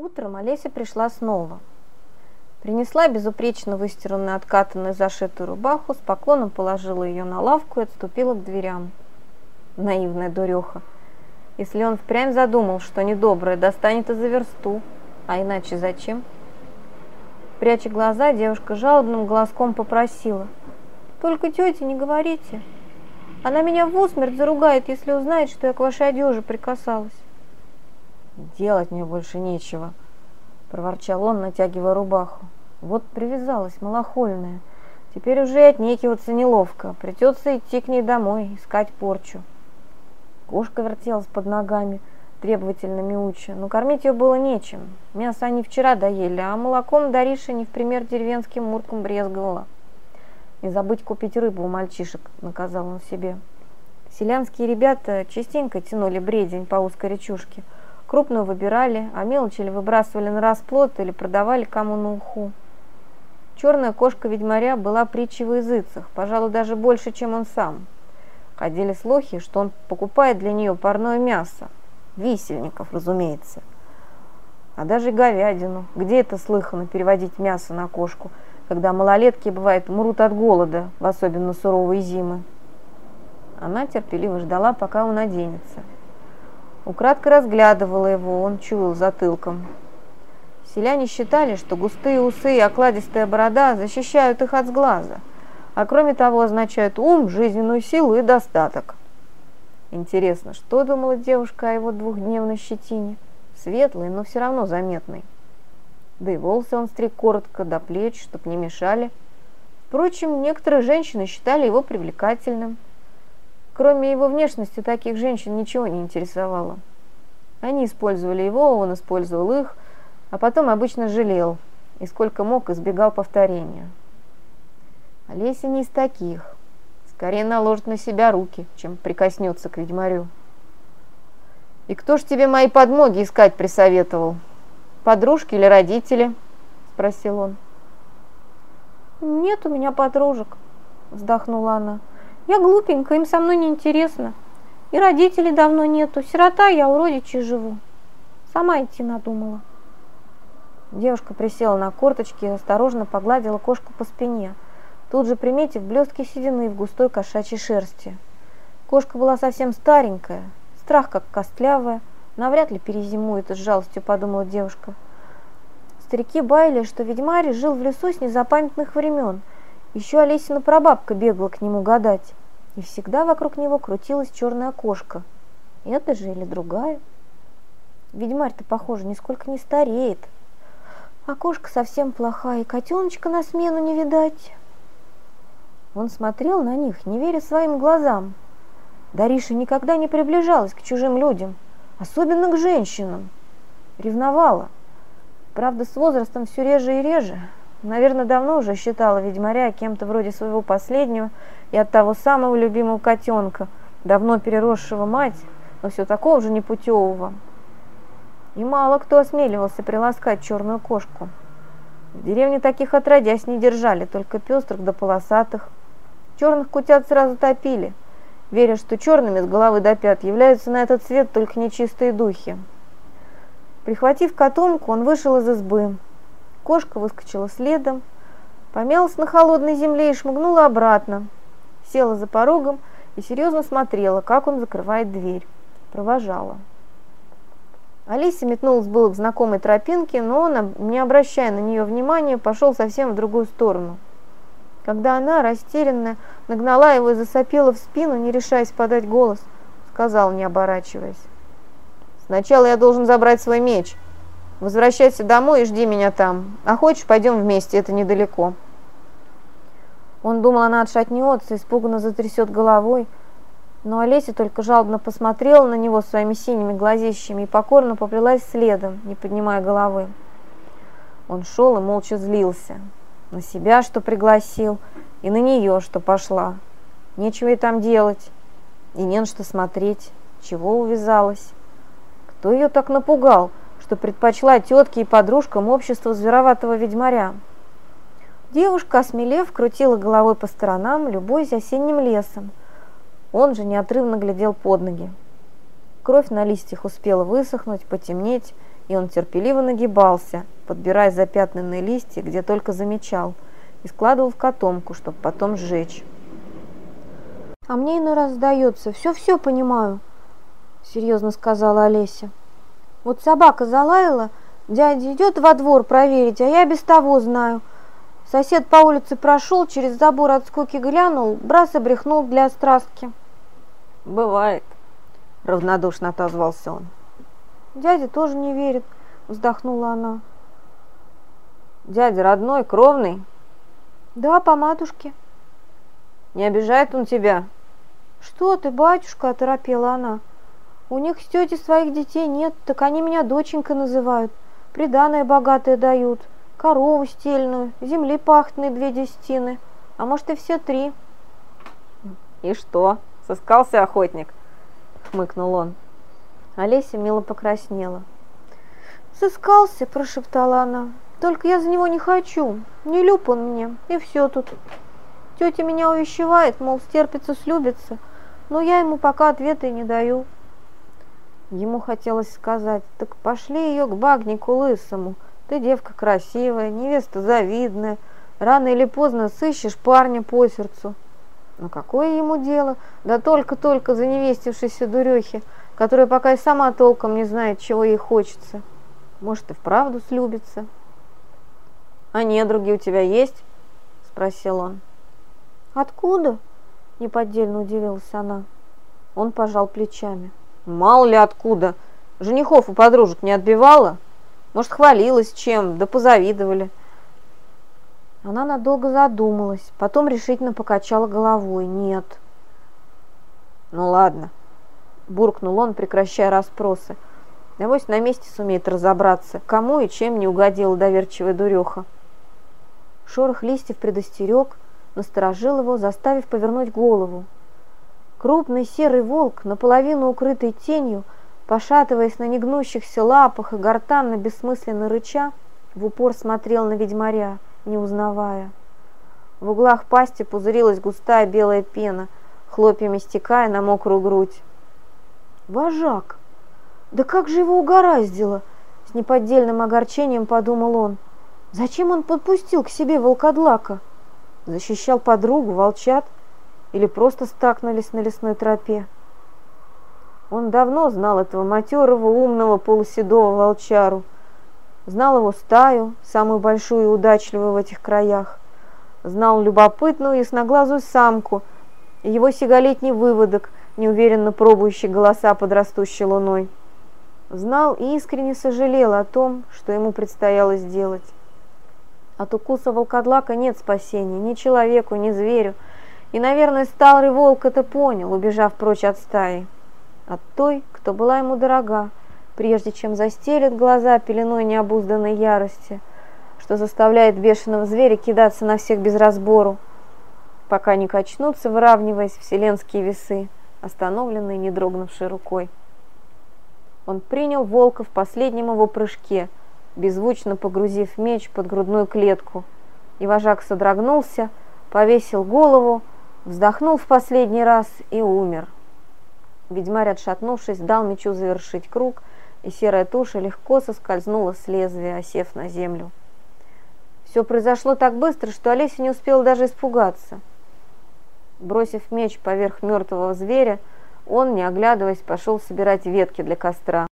Утром Олеся пришла снова. Принесла безупречно выстиранную, откатанную, зашитую рубаху, с поклоном положила ее на лавку и отступила к дверям. Наивная дуреха. Если он впрямь задумал, что недоброе достанет и за версту, а иначе зачем? Пряча глаза, девушка жалобным глазком попросила. «Только тете не говорите. Она меня в усмерть заругает, если узнает, что я к вашей одежде прикасалась». «Делать мне больше нечего», — проворчал он, натягивая рубаху. «Вот привязалась малохольная. Теперь уже отнекиваться неловко. Придется идти к ней домой, искать порчу». Кошка вертелась под ногами, требовательно мяуча, но кормить ее было нечем. Мясо они вчера доели, а молоком Дариша не в пример деревенским муркам брезговала. «Не забыть купить рыбу у мальчишек», — наказал он себе. Селянские ребята частенько тянули бредень по узкой речушке — Крупную выбирали, а мелочь или выбрасывали на расплод, или продавали кому на уху. Черная кошка ведьмаря была притчей в языцах, пожалуй, даже больше, чем он сам. Ходили слухи, что он покупает для нее парное мясо. Висельников, разумеется. А даже говядину. Где это слыхано переводить мясо на кошку, когда малолетки, бывает, мрут от голода, в особенно суровые зимы? Она терпеливо ждала, пока он оденется. Украдко разглядывала его, он чуял затылком. Селяне считали, что густые усы и окладистая борода защищают их от сглаза, а кроме того означают ум, жизненную силу и достаток. Интересно, что думала девушка о его двухдневной щетине? Светлой, но все равно заметной. Да и волосы он стриг коротко, до плеч, чтоб не мешали. Впрочем, некоторые женщины считали его привлекательным – Кроме его внешности, таких женщин ничего не интересовало. Они использовали его, он использовал их, а потом обычно жалел и сколько мог избегал повторения. Олеся не из таких. Скорее наложит на себя руки, чем прикоснется к ведьмарю. «И кто ж тебе мои подмоги искать присоветовал? Подружки или родители?» – спросил он. «Нет у меня подружек», – вздохнула она. Я глупенькая, им со мной не интересно. И родителей давно нету. Сирота, я у родичей живу. Сама идти надумала. Девушка присела на корточки и осторожно погладила кошку по спине, тут же приметив блестки седины в густой кошачьей шерсти. Кошка была совсем старенькая, страх как костлявая, навряд ли перезимует, с жалостью подумала девушка. Старики баяли, что ведьмарь жил в лесу с незапамятных времен – еще Олесина прабабка бегала к нему гадать, и всегда вокруг него крутилась черная кошка. Это же или другая? Ведьмарь-то, похоже, нисколько не стареет. А кошка совсем плохая, и котеночка на смену не видать. Он смотрел на них, не веря своим глазам. Дариша никогда не приближалась к чужим людям, особенно к женщинам. Ревновала. Правда, с возрастом все реже и реже, Наверное, давно уже считала ведьмаря кем-то вроде своего последнего и от того самого любимого котенка, давно переросшего мать, но все такого же непутевого. И мало кто осмеливался приласкать черную кошку. В деревне таких отродясь не держали, только пестрых да полосатых. Черных кутят сразу топили, веря, что черными с головы до пят являются на этот свет только нечистые духи. Прихватив котомку, он вышел из избы, Кошка выскочила следом, помялась на холодной земле и шмыгнула обратно. Села за порогом и серьезно смотрела, как он закрывает дверь. Провожала. Алиса метнулась было к знакомой тропинке, но он, не обращая на нее внимания, пошел совсем в другую сторону. Когда она, растерянная, нагнала его и засопела в спину, не решаясь подать голос, сказал, не оборачиваясь. «Сначала я должен забрать свой меч», Возвращайся домой и жди меня там. А хочешь, пойдем вместе, это недалеко». Он думал, она отшатнется, испуганно затрясет головой, но Олеся только жалобно посмотрела на него своими синими глазищами и покорно поплелась следом, не поднимая головы. Он шел и молча злился. На себя, что пригласил, и на нее, что пошла. Нечего и там делать, и не на что смотреть, чего увязалась. Кто ее так напугал, что предпочла тетке и подружкам общество звероватого ведьмаря. Девушка, осмелев, крутила головой по сторонам, любуясь осенним лесом. Он же неотрывно глядел под ноги. Кровь на листьях успела высохнуть, потемнеть и он терпеливо нагибался, подбирая запятнанные листья, где только замечал, и складывал в котомку, чтобы потом сжечь. «А мне иной раз сдается, все-все понимаю», — серьезно сказала Олеся. «Вот собака залаяла, дядя идет во двор проверить, а я без того знаю. Сосед по улице прошел, через забор от скуки глянул, брас обрехнул для страстки». «Бывает», — равнодушно отозвался он. «Дядя тоже не верит», — вздохнула она. «Дядя родной, кровный?» «Да, по матушке». «Не обижает он тебя?» «Что ты, батюшка?» – оторопела она. «У них с тетей своих детей нет, так они меня доченькой называют. Приданное богатое дают, корову стельную, земли пахтные две десятины, а может и все три». «И что, сыскался охотник?» – хмыкнул он. Олеся мило покраснела. «Сыскался», – прошептала она. «Только я за него не хочу. Не люб он мне, и все тут. Тетя меня увещевает, мол, стерпится, слюбится, но я ему пока ответа и не даю». Ему хотелось сказать, так пошли ее к багнику лысому. Ты девка красивая, невеста завидная. Рано или поздно сыщешь парня по сердцу. Но какое ему дело? Да только-только заневестившейся дурехи, которая пока и сама толком не знает, чего ей хочется. Может, и вправду слюбится. «А недруги у тебя есть?» – спросил он. «Откуда?» – неподдельно удивилась она. Он пожал плечами. «Мало ли откуда. Женихов у подружек не отбивала? Может, хвалилась чем, да позавидовали». Она надолго задумалась, потом решительно покачала головой. «Нет». «Ну ладно», – буркнул он, прекращая расспросы. Навось на месте сумеет разобраться, кому и чем не угодила доверчивая дуреха. Шорох листьев предостерег, насторожил его, заставив повернуть голову. Крупный серый волк, наполовину укрытый тенью, пошатываясь на негнущихся лапах и гортанно бессмысленно рыча, в упор смотрел на ведьмаря, не узнавая. В углах пасти пузырилась густая белая пена, хлопьями стекая на мокрую грудь. «Вожак!» Да как же его угораздило? С неподдельным огорчением подумал он. Зачем он подпустил к себе волкодлака? Защищал подругу, волчат? Или просто стакнулись на лесной тропе? Он давно знал этого матерого, умного, полуседого волчару. Знал его стаю, самую большую и удачливую в этих краях. Знал любопытную ясноглазую самку, его сигалетний выводок, неуверенно пробующий голоса под растущей луной знал и искренне сожалел о том, что ему предстояло сделать. От укуса волкодлака нет спасения ни человеку, ни зверю, и, наверное, старый волк это понял, убежав прочь от стаи. От той, кто была ему дорога, прежде чем застелит глаза пеленой необузданной ярости, что заставляет бешеного зверя кидаться на всех без разбору, пока не качнутся, выравниваясь вселенские весы, остановленные не дрогнувшей рукой. Он принял волка в последнем его прыжке, беззвучно погрузив меч под грудную клетку. И вожак содрогнулся, повесил голову, вздохнул в последний раз и умер. Ведьмарь, отшатнувшись, дал мечу завершить круг, и серая туша легко соскользнула с лезвия, осев на землю. Все произошло так быстро, что Олеся не успела даже испугаться. Бросив меч поверх мертвого зверя, он, не оглядываясь, пошел собирать ветки для костра.